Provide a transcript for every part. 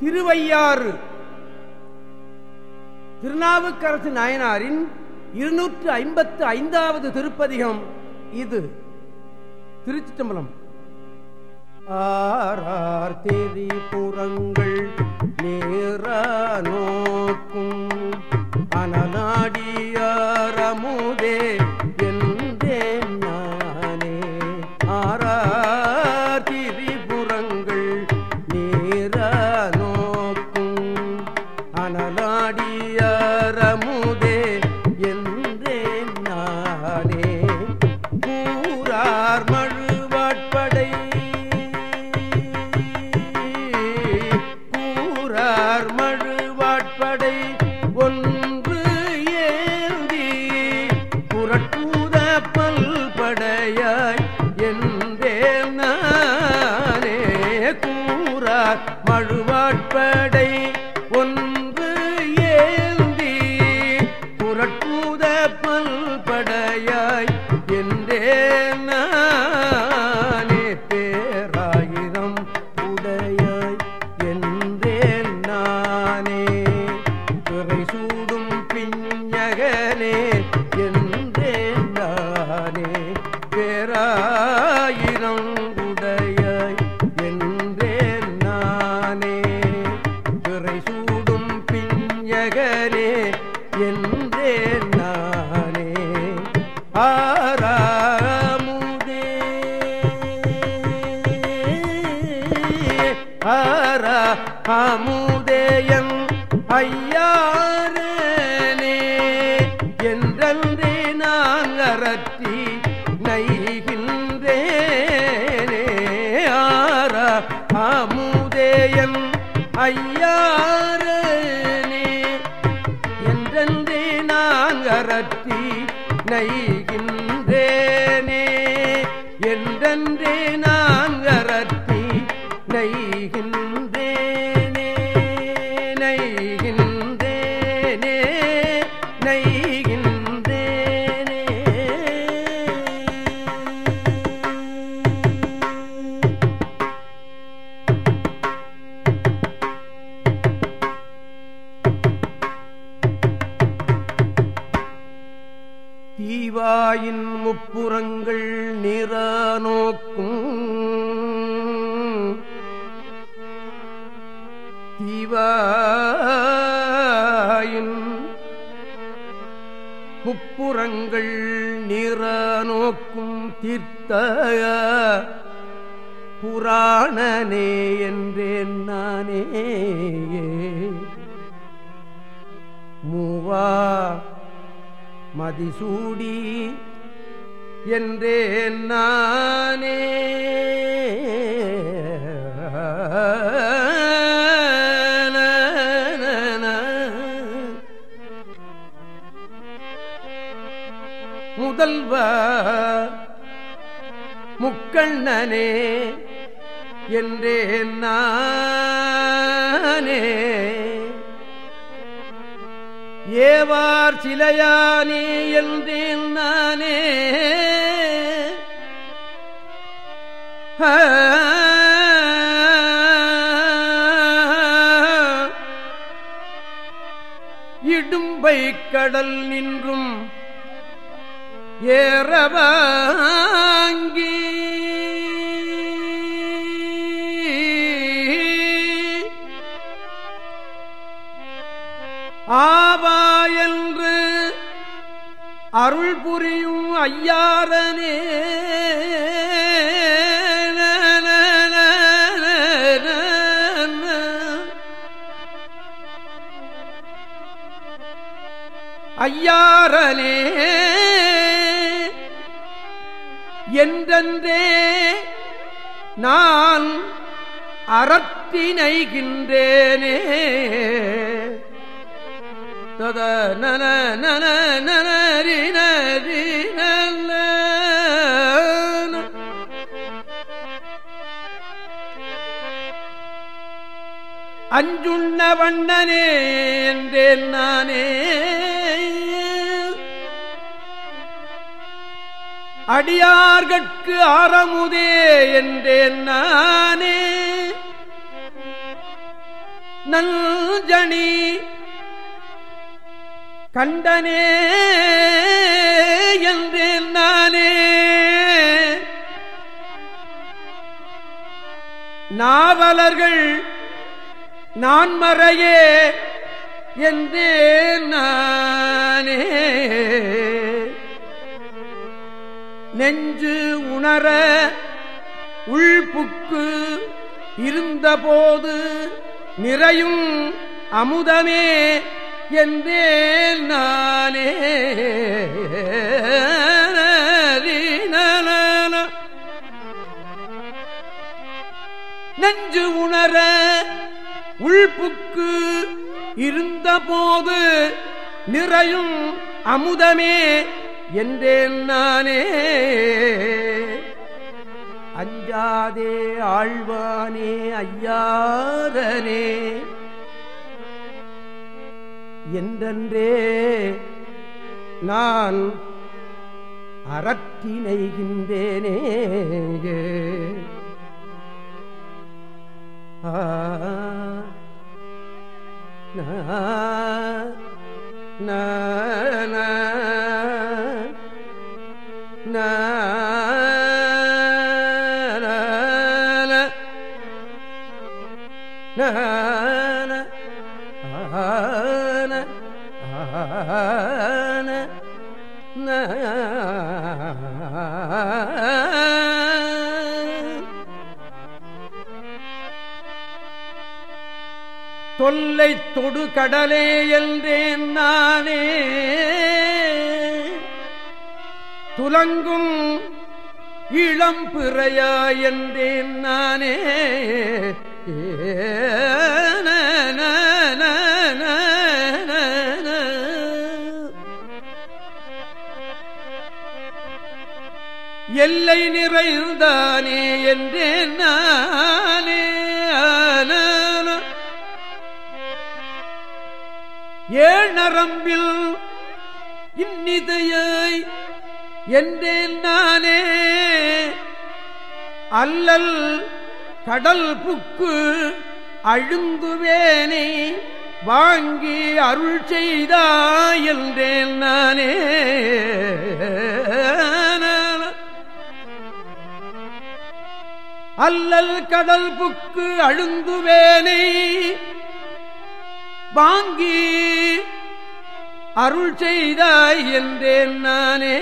திருவையாறு. திருநாவுக்கரசு நாயனாரின் இருநூற்று ஐம்பத்து ஐந்தாவது திருப்பதிகம் இது. திருச்சிட்டம்பலம் ஆறார் திரிபுறங்கள் நேர நோக்கும் அனநாடியாரமுதே என்றன்றே நான் அறற்றி நைகின்றேனே ஆரா அமுதேயன் ஐயாரனே என்றென்றே நான் அறற்றி நைகின்றேனே என்றென்றே தீவாயின் முப்புறங்கள் நிற நோக்கும். தீவாயின் முப்புறங்கள் நிற நோக்கும் தீர்த்த புராணனே என்றேன் நானே மூவா மதிசூடி என்றே நானே. முதல்வ முக்கண்ணனே என்றே நானே. ஏவார் சிலையானே என்றேன் நானே. இடும்பை கடல் நின்றும் ஏறவாங்கி அருள் புரியும் ஐயாரனே. ஐயாரனே என்றே நான் அறத்தினைகின்றேனே. தத நன நன நனரி நரி நன அஞ்சுண்ண வண்ணனே என்றேன் நானே. அடியார்கட்கு ஆரமுதே என்றேன் நானே. நல் ஜனி கண்டனே என்றேன் நானே. நாவலர்கள் நான் மறையே என்றேன் நானே. நெஞ்சு உணர உள்புக்கு இருந்தபோது நிறையும் அமுதமே என்றேன் நானே. நஞ்சு உணர உள்புக்கு இருந்தபோது நிறையும் அமுதமே என்றேன் நானே. அஞ்சாதே ஆழ்வானே ஐயாதனே. என்றென்றே நான் அறத்தினைகின்றேனே. ஆ தொல்லை தொடு கடலே என்றேன் நானே. துலங்கும் இளம் பிறையா என்றேன் நானே. எல்லை நிறைந்தானே என்றேன் நான். ஏழரம்பில் இந்நிதையை என்றேன் நானே. அல்லல் கடல் புக்கு அழுந்துவேனை வாங்கி அருள் செய்தாய் என்றேன் நானே. அல்லல் கடல் புக்கு அழுந்துவேனை வாங்கி அருள் செய்தாய் என்றேன் நானே.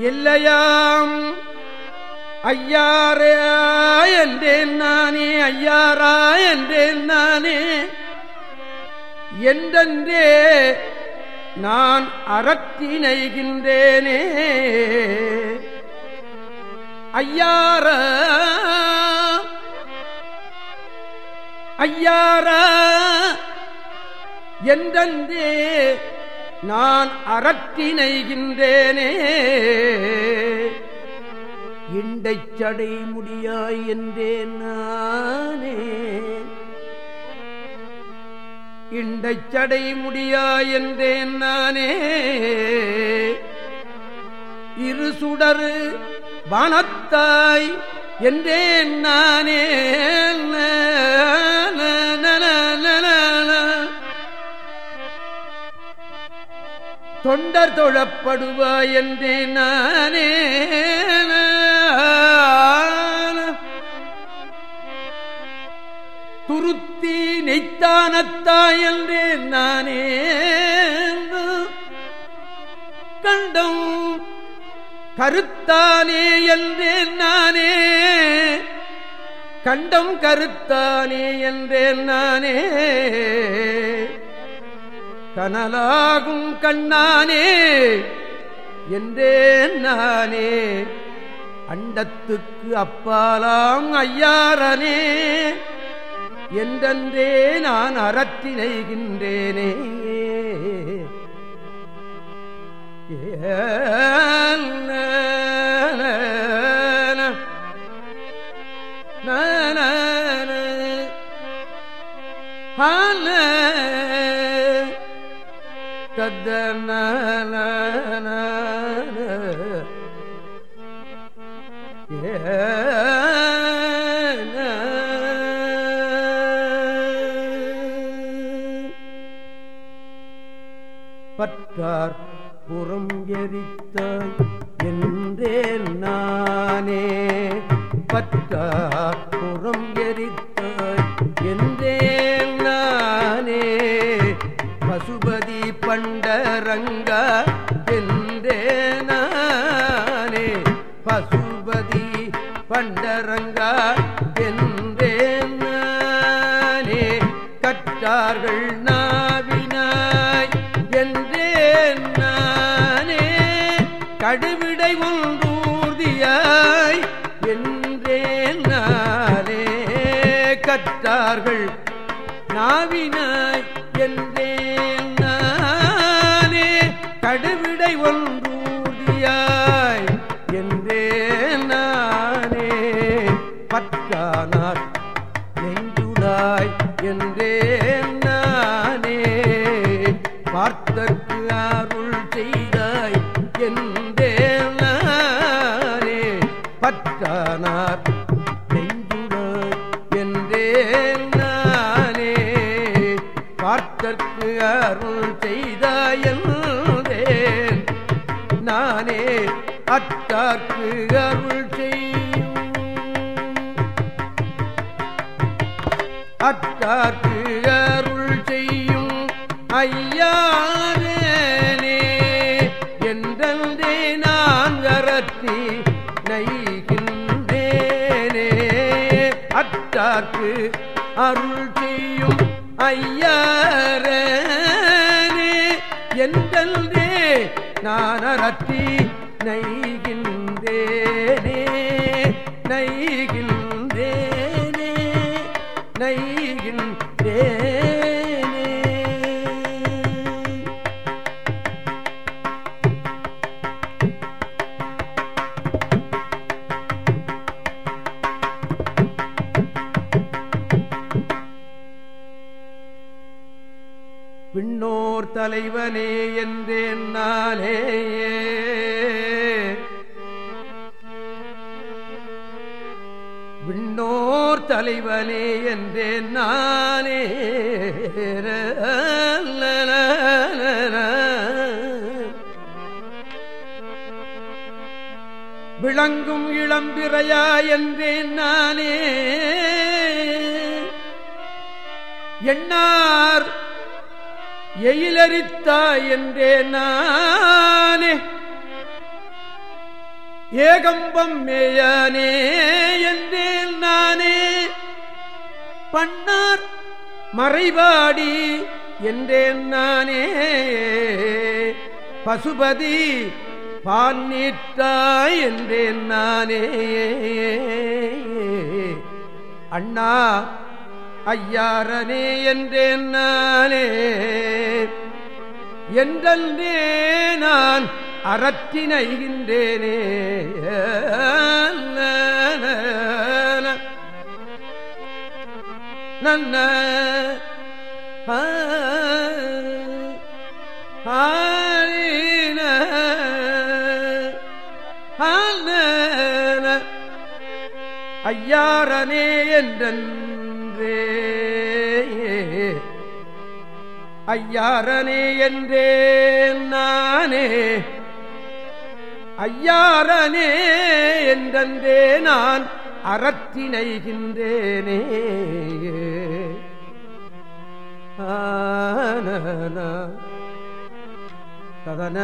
இல்லையாம் ஐயாரே என்றேன் நானே ஐயாரா என்றேன் நானே. என்றென்றே நான் அறத்தினைகின்றேனே ஐயாரா ஐயாரா என்றே நான் அறத்தினைகின்றேனே. இண்டைச் சடை முடியாய் என்றேன் நானே. இண்டைச் சடை முடியாய் என்றேன் நானே. இரு சுடரு வானத்தாய் என்றேன் நானே. தொண்டர் தொழப்படுவாய் என்றே நானே துருத்தி நெய்த்தானத்தாய் என்றே நானே கண்டம் கருத்தானே என்றேன் நானே. கண்டம் கருத்தானே என்றேன் நானே. கனலாகும் கண்ணானே என்றேன் நானே. அண்டத்துக்கு அப்பாலாம் ஐயாரனே என்றென்றே நான் அறத்தினைகின்றேனே. கத்தன தத்தன பற்றார் புறம் எரித்தான் என்றேன் நானே. பற்றார் புறம் எரித்த பண்டரங்க என்றே பசுபதி பண்டரங்க என்றே நானே. கற்றார்கள் பார்த்தற்கு அருள் செய்தாய் என்றே பற்றானார் நெஞ்சுடாய் என்றே நானே பார்த்தற்கு அருள் செய்தாய் என்றேன் நானே அத்தார்க்கு அருள் செய்யும். அத்தார்க்கு நெய்கின்றேனே. அட்டாக்கு அருள் செய்யும் ஐயாரேனே. எந்தே நான் அரத்தி நெய்கின்றேனே. விண்ணோர் தலைவனே என்றேன் நானே விண்ணோர் தலைவனே என்றேன் நானே விளங்கும் இளம்பிறையா என்றேன் நானே. எண்ணார் எயிலரித்தாய் என்றே நானே. ஏகம்பம் மேயானே என்றேன் நானே. பண்ணார் மறைவாடி என்றேன் நானே. பசுபதி பான் நீட்டாய் என்றேன் நானே. அண்ணா ஐயாரனே என்றேன் நானே. என்றே நான் அறத்தினைகின்றேனே. நன்ன ஆ, ஆரீன, ஆனன, என்றே. ஐயாரனே என்றே நானே. ஐயாரனே என்றே நான் அறத்தினைகின்றேனே ததன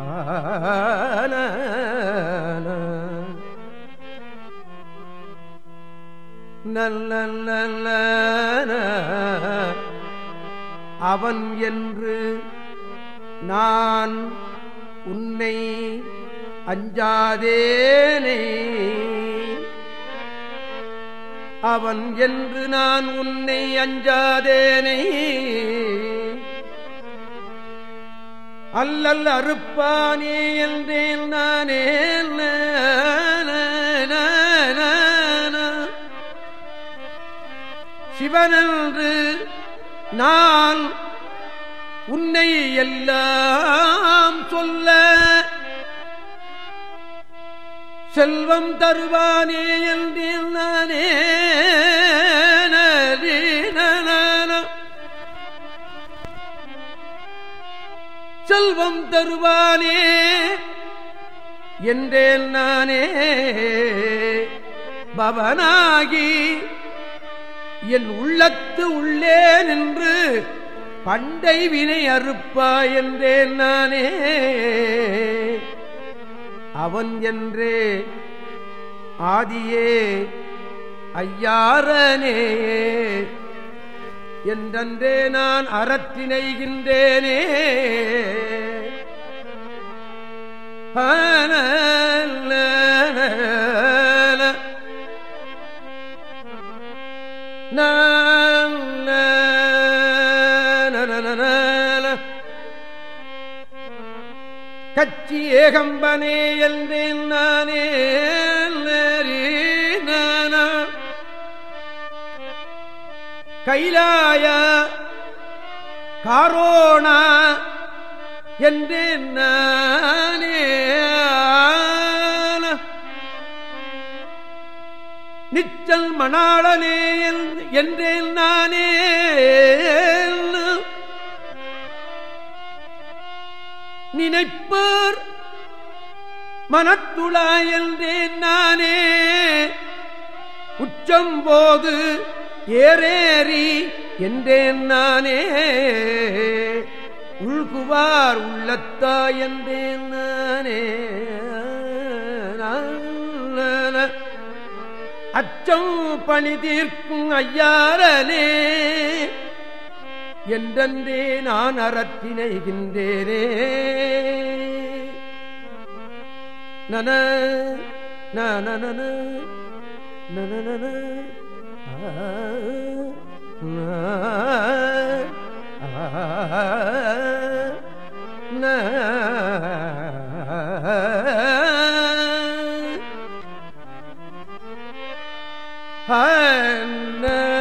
ஆ நல்ல அவன் என்று நான் உன்னை அஞ்சாதேனே. அவன் என்று நான் உன்னை அஞ்சாதேனே. அல்லல் அறுப்பானே என்றேன் நானே இவனன்று நான் உன்னை எல்லாம் சொல்ல செல்வம் தருவானே என்றேன் நானே செல்வம் தருவானே என்றேன் நானே பவனாகி என் உள்ளத்து உள்ளே நின்று பண்டை வினை அறுப்பா என்றேன் நானே. அவன் என்றே ஆதியே ஐயாரனே என்றன்றே நான் அறத்தினைகின்றேனே கச்சி ஏகம்பனே என்றேன் நானே கைலாய காரோணா என்றேன் நானே நிச்சல் மணாளனே என்றேல் நானே. நினைப்பர் மனத்துளா என்றேன் நானே. உச்சம் போது ஏறேறி என்றேன் நானே. உள்குவார் உள்ளத்தா என்றேன் நானே. அச்சம் பணி தீர்க்கும் ஐயாரனே என்றே நான் அறத்தினைகின்றேனே நன நன நன Hare